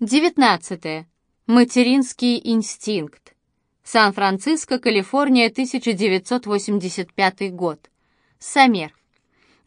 19. Материнский инстинкт. Сан-Франциско, Калифорния, 1985 год. Самер.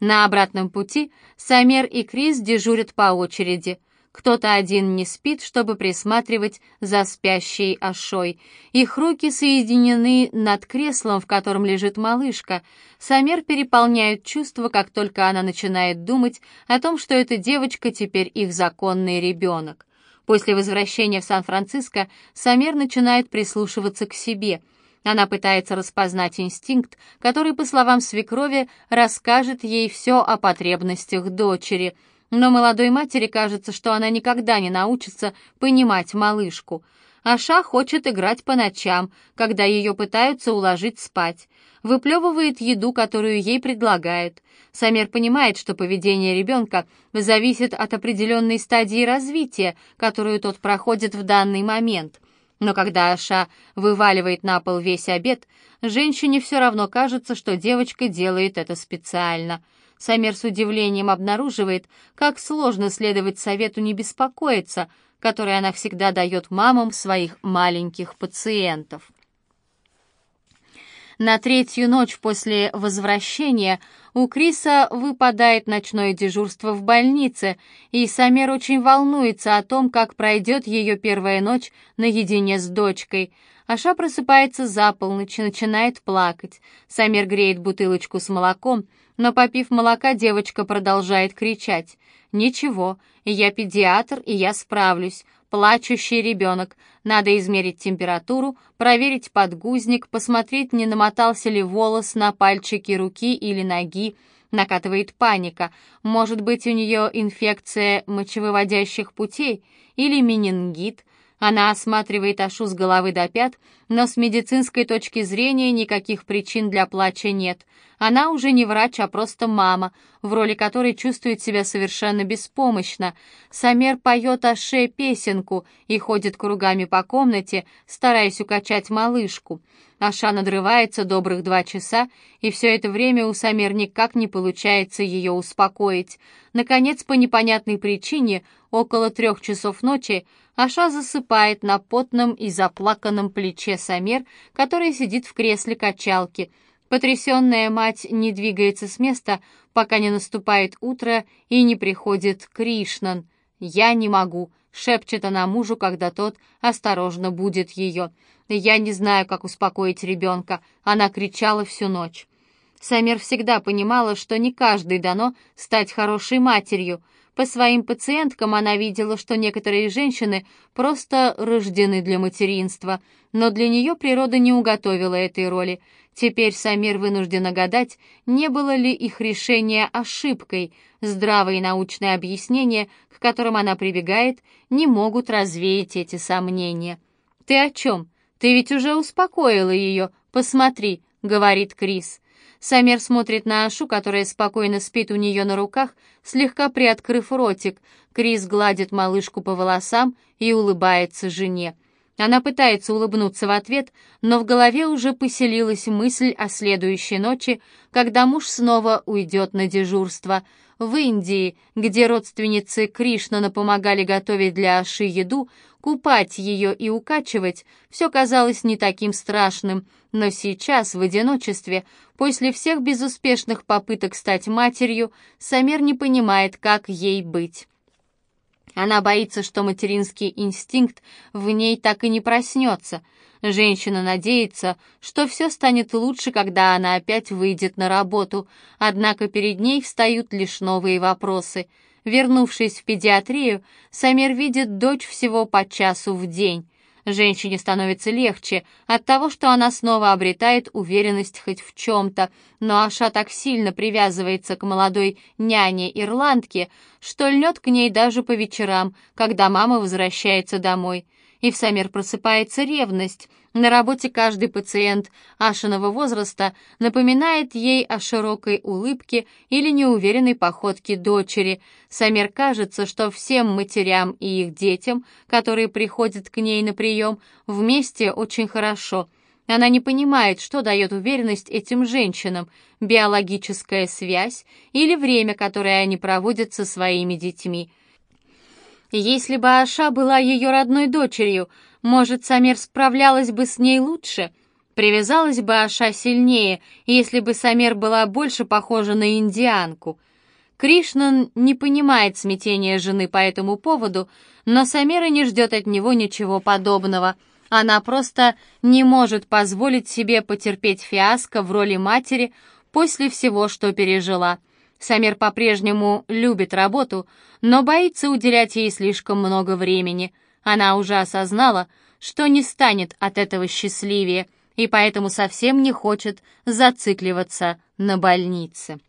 На обратном пути Самер и Крис дежурят по очереди. Кто-то один не спит, чтобы присматривать за спящей Ашой. Их руки соединены над креслом, в котором лежит малышка. Самер переполняет чувства, как только она начинает думать о том, что эта девочка теперь их законный ребенок. После возвращения в Сан-Франциско Самер начинает прислушиваться к себе. Она пытается распознать инстинкт, который, по словам свекрови, расскажет ей все о потребностях дочери. Но молодой матери кажется, что она никогда не научится понимать малышку. Аша хочет играть по ночам, когда ее пытаются уложить спать. Выплевывает еду, которую ей предлагают. Самер понимает, что поведение ребенка зависит от определенной стадии развития, которую тот проходит в данный момент. Но когда Аша вываливает на пол весь обед, женщине все равно кажется, что девочка делает это специально. Самер с удивлением обнаруживает, как сложно следовать совету не беспокоиться – который она всегда дает мамам своих маленьких пациентов. На третью ночь после возвращения у Криса выпадает ночное дежурство в больнице, и Самер очень волнуется о том, как пройдет ее первая ночь наедине с дочкой. Аша просыпается за полночь начинает плакать. Самер греет бутылочку с молоком, но, попив молока, девочка продолжает кричать. «Ничего, я педиатр, и я справлюсь. Плачущий ребенок. Надо измерить температуру, проверить подгузник, посмотреть, не намотался ли волос на пальчики руки или ноги. Накатывает паника. Может быть, у нее инфекция мочевыводящих путей или менингит. Она осматривает Ашу с головы до пят, но с медицинской точки зрения никаких причин для плача нет. Она уже не врач, а просто мама, в роли которой чувствует себя совершенно беспомощно. Самер поет Аше песенку и ходит кругами по комнате, стараясь укачать малышку. Аша надрывается добрых два часа, и все это время у Самер никак не получается ее успокоить. Наконец, по непонятной причине, около трех часов ночи, Аша засыпает на потном и заплаканном плече Самер, который сидит в кресле качалки. Потрясенная мать не двигается с места, пока не наступает утро и не приходит Кришнан. «Я не могу», — шепчет она мужу, когда тот осторожно будет ее. «Я не знаю, как успокоить ребенка», — она кричала всю ночь. Самер всегда понимала, что не каждой дано стать хорошей матерью. По своим пациенткам она видела, что некоторые женщины просто рождены для материнства, но для нее природа не уготовила этой роли. Теперь Самир вынуждена гадать, не было ли их решение ошибкой. Здравые научные объяснения, к которым она прибегает, не могут развеять эти сомнения. «Ты о чем? Ты ведь уже успокоила ее. Посмотри», — говорит Крис. Самер смотрит на Ашу, которая спокойно спит у нее на руках, слегка приоткрыв ротик. Крис гладит малышку по волосам и улыбается жене. Она пытается улыбнуться в ответ, но в голове уже поселилась мысль о следующей ночи, когда муж снова уйдет на дежурство. В Индии, где родственницы Кришнана помогали готовить для Аши еду, купать ее и укачивать, все казалось не таким страшным, но сейчас, в одиночестве, после всех безуспешных попыток стать матерью, Самер не понимает, как ей быть. Она боится, что материнский инстинкт в ней так и не проснется. Женщина надеется, что все станет лучше, когда она опять выйдет на работу, однако перед ней встают лишь новые вопросы. Вернувшись в педиатрию, Самир видит дочь всего по часу в день. Женщине становится легче от того, что она снова обретает уверенность хоть в чем-то, но Аша так сильно привязывается к молодой няне-ирландке, что льнет к ней даже по вечерам, когда мама возвращается домой. И в Самир просыпается ревность — на работе каждый пациент Ашиного возраста напоминает ей о широкой улыбке или неуверенной походке дочери. Самер кажется, что всем матерям и их детям, которые приходят к ней на прием, вместе очень хорошо. Она не понимает, что дает уверенность этим женщинам, биологическая связь или время, которое они проводят со своими детьми. Если бы Аша была ее родной дочерью, может, Самер справлялась бы с ней лучше? Привязалась бы Аша сильнее, если бы Самер была больше похожа на индианку. Кришнан не понимает смятения жены по этому поводу, но Самера не ждет от него ничего подобного. Она просто не может позволить себе потерпеть фиаско в роли матери после всего, что пережила. Самер по-прежнему любит работу, но боится уделять ей слишком много времени. Она уже осознала, что не станет от этого счастливее, и поэтому совсем не хочет зацикливаться на больнице.